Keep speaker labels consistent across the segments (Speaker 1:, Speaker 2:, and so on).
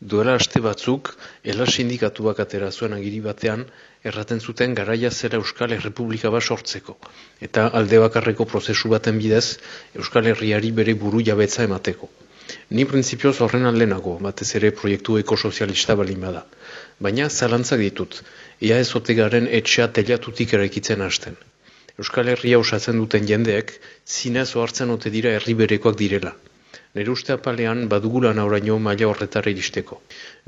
Speaker 1: Duela aste batzuk, Ela sindikatuak atera zuen agiri batean, erraten zuten garaia zera Euskal Herrepublika bat sortzeko, eta alde bakarreko prozesu baten bidez, Euskal Herriari bere buru jabetza emateko. Ni printzipioz horren aldenago, batez ere proiektu ekosozialista balin bada. Baina zalantzak ditut, ea ez otegaren etxea telatutik eraikitzen hasten. Euskal Herria osatzen duten jendeek, zinez ohartzen ote dira herri berekoak direla. Nere uste apalean badugula nauraino maila horretara iristeko.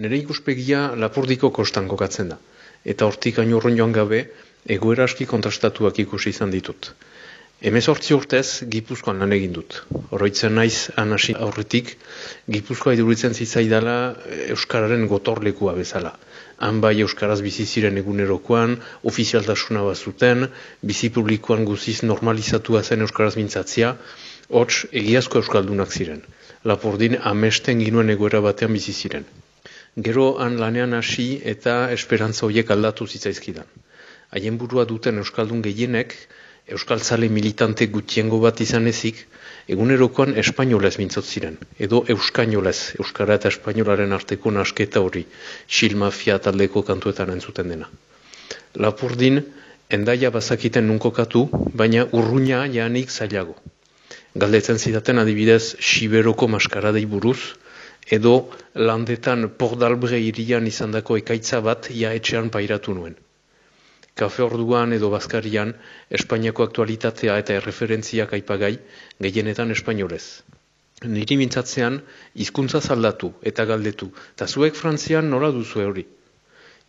Speaker 1: Nere ikuspegia lapurdiko kostan kokatzen da. Eta hortik aino joan gabe, egoera aski kontrastatuak ikusi izan ditut. Hemez hortzi urtez, Gipuzkoan lan egin dut. Oroitzen naiz anasi aurretik, Gipuzkoa iduritzen zitzaidala Euskararen gotorlekua bezala. Han bai Euskaraz bizi ziren egunerokoan, ofizialtasuna bazuten, bizi publikoan guziz normalizatua zen Euskaraz mintzatzia, hots egiazko Euskaldunak ziren. Lapordin amesten ginuen egoera batean bizi ziren. Gero han lanean hasi eta esperantza horiek aldatu zitzaizkidan. Haien burua duten Euskaldun gehienek, Euskaltzale militante gutiengo bat izan ezik, egunerokoan espainolez mintzot ziren, edo euskainolez, Euskara eta espainolaren arteko nasketa hori, xilmafia taldeko kantuetan entzuten dena. Lapurdin, endaia bazakiten nunkokatu, baina urruña janik zailago. Galdetzen zidaten adibidez Siberoko maskaradei buruz, edo landetan pordalbre irian izandako ekaitza bat ia etxean pairatu nuen. Kafe orduan edo bazkarian, Espainiako aktualitatea eta erreferentziak aipagai, gehienetan espainolez. Niri mintzatzean, hizkuntza zaldatu eta galdetu, eta zuek frantzian nola duzu hori.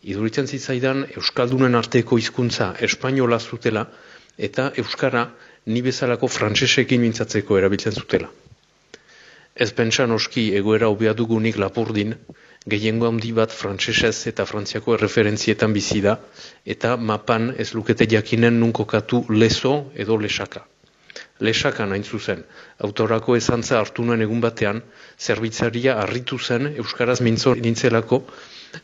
Speaker 1: Iduritzen zitzaidan, Euskaldunen arteko hizkuntza espainola zutela, eta Euskara ni bezalako frantsesekin mintzatzeko erabiltzen zutela. Ez pentsa noski egoera hobea dugunik lapurdin, gehiengo handi bat frantsesez eta frantziako erreferentzietan bizi da, eta mapan ez lukete jakinen nunkokatu lezo edo lesaka. Lesaka nain zuzen, autorako ezantza hartu nuen egun batean, zerbitzaria harritu zen Euskaraz mintzo nintzelako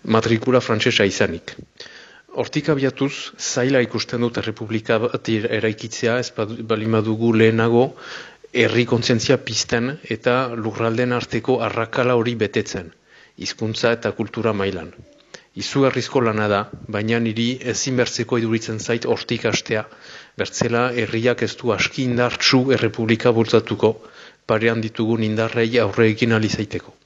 Speaker 1: matrikula frantsesa izanik. Hortik abiatuz, zaila ikusten dut errepublika bat eraikitzea, ez balimadugu lehenago, herri kontzientzia pizten eta lurralden arteko arrakala hori betetzen, hizkuntza eta kultura mailan. Izu herrizko lana da, baina niri ezin bertzeko iduritzen zait hortik astea, bertzela herriak ez du aski indartsu errepublika bultzatuko, parean ditugun indarrei aurre egin alizaiteko.